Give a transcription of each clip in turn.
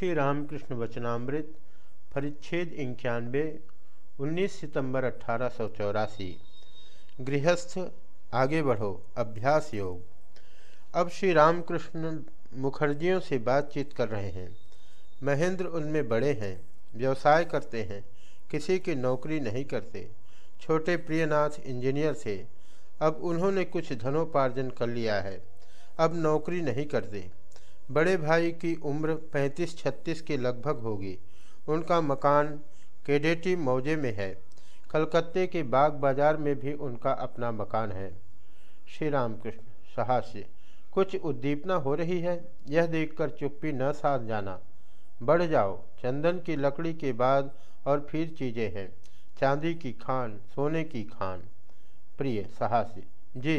श्री रामकृष्ण वचनामृत, परिच्छेद इक्यानवे 19 सितंबर अठारह गृहस्थ, आगे बढ़ो, अभ्यास योग। अब श्री रामकृष्ण मुखर्जियों से बातचीत कर रहे हैं। महेंद्र उनमें बड़े हैं, व्यवसाय करते हैं, किसी की नौकरी नहीं करते। छोटे प्रियनाथ इंजीनियर थे, अब उन्होंने कुछ धनोपार्जन कर लिया है, अब नौकरी नहीं करते। बड़े भाई की उम्र 35-36 के लगभग होगी। उनका मकान केडेटी मौजे में है। कलकत्ते के बाग बाज़ार में भी उनका अपना मकान है। श्री राम कृष्ण साहस्य। कुछ उद्दीपना हो रही है? यह देखकर चुप्पी न साध जाना। बढ़ जाओ, चंदन की लकड़ी के बाद और फिर चीज़ें हैं। चांदी की खान, सोने की खान। प्रिय साहसी जी,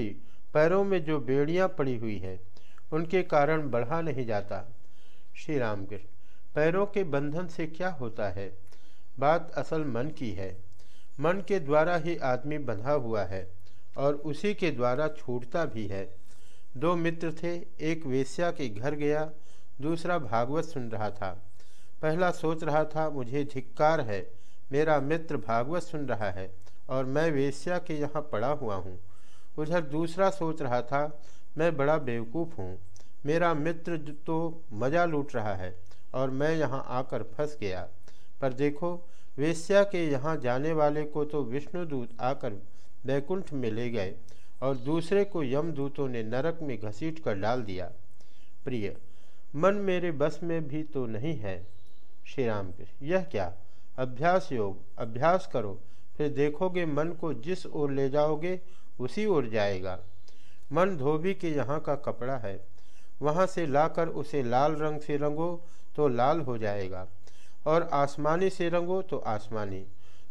पैरों में जो बेड़ियाँ पड़ी हुई हैं उनके कारण बढ़ा नहीं जाता। श्री रामकृष्ण, पैरों के बंधन से क्या होता है? बात असल मन की है। मन के द्वारा ही आदमी बंधा हुआ है और उसी के द्वारा छूटता भी है। दो मित्र थे, एक वेश्या के घर गया, दूसरा भागवत सुन रहा था। पहला सोच रहा था, मुझे धिक्कार है, मेरा मित्र भागवत सुन रहा है और मैं वेश्या के यहाँ पड़ा हुआ हूँ। उधर दूसरा सोच रहा था मैं बड़ा बेवकूफ़ हूँ। मेरा मित्र तो मज़ा लूट रहा है और मैं यहाँ आकर फंस गया। पर देखो, वेश्या के यहाँ जाने वाले को तो विष्णुदूत आकर बैकुंठ में ले गए और दूसरे को यमदूतों ने नरक में घसीट कर डाल दिया। प्रिय, मन मेरे बस में भी तो नहीं है। श्री राम यह क्या? अभ्यास योग, अभ्यास करो, फिर देखोगे मन को जिस ओर ले जाओगे, उसी ओर जाएगा। मन धोबी के यहाँ का कपड़ा है। वहाँ से लाकर उसे लाल रंग से रंगो तो लाल हो जाएगा और आसमानी से रंगो तो आसमानी।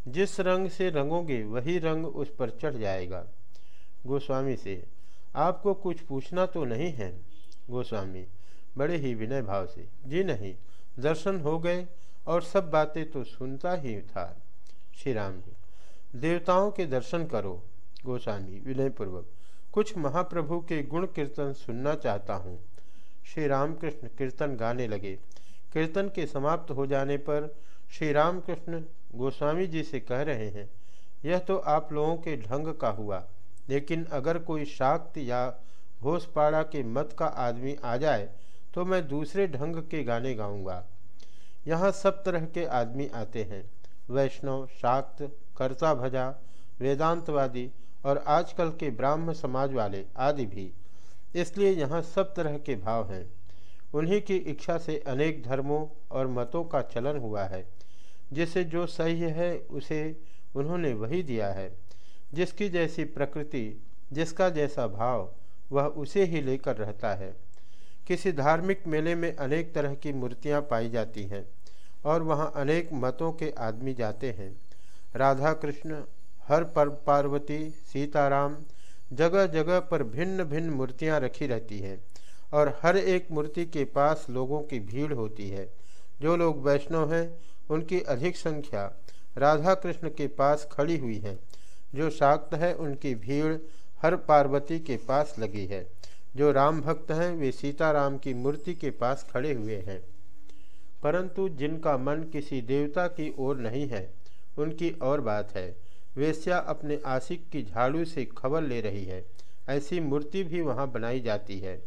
जिस रंग से रंगोगे वही रंग उस पर चढ़ जाएगा। गोस्वामी से, आपको कुछ पूछना तो नहीं है? गोस्वामी, बड़े ही विनय भाव से, जी नहीं, दर्शन हो गए और सब बातें तो सुनता ही था। श्री राम देवताओं के दर्शन करो। गोस्वामी, विनयपूर्वक कुछ महाप्रभु के गुण कीर्तन सुनना चाहता हूँ। श्री रामकृष्ण कीर्तन गाने लगे। कीर्तन के समाप्त हो जाने पर श्री रामकृष्ण गोस्वामी जी से कह रहे हैं, यह तो आप लोगों के ढंग का हुआ, लेकिन अगर कोई शाक्त या घोषपाड़ा के मत का आदमी आ जाए तो मैं दूसरे ढंग के गाने गाऊँगा। यहाँ सब तरह के आदमी आते हैं। वैष्णव, शाक्त, कर्ता भजा, वेदांतवादी और आजकल के ब्राह्म समाज वाले आदि भी इसलिए यहाँ सब तरह के भाव हैं। उन्हीं की इच्छा से अनेक धर्मों और मतों का चलन हुआ है। जिसे जो सही है, उसे उन्होंने वही दिया है। जिसकी जैसी प्रकृति, जिसका जैसा भाव, वह उसे ही लेकर रहता है। किसी धार्मिक मेले में अनेक तरह की मूर्तियाँ पाई जाती हैं और वहाँ अनेक मतों के आदमी जाते हैं। राधा कृष्ण हर पर पार्वती, सीताराम, जगह जगह पर भिन्न भिन्न मूर्तियाँ रखी रहती हैं और हर एक मूर्ति के पास लोगों की भीड़ होती है। जो लोग वैष्णव हैं, उनकी अधिक संख्या राधा कृष्ण के पास खड़ी हुई है। जो शाक्त है, उनकी भीड़ हर पार्वती के पास लगी है। जो राम भक्त हैं, वे सीताराम की मूर्ति के पास खड़े हुए हैं। परंतु जिनका मन किसी देवता की ओर नहीं है, उनकी और बात है। वेश्या अपने आशिक की झाड़ू से खबर ले रही है। ऐसी मूर्ति भी वहाँ बनाई जाती है।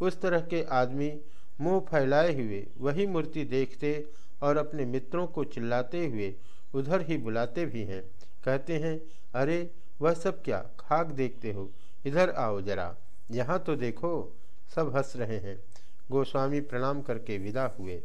उस तरह के आदमी मुँह फैलाए हुए, वही मूर्ति देखते और अपने मित्रों को चिल्लाते हुए उधर ही बुलाते भी हैं। कहते हैं, अरे, वह सब क्या? खाक देखते हो। इधर आओ जरा। यहाँ तो देखो, सब हंस रहे हैं। गोस्वामी प्रणाम करके विदा हुए।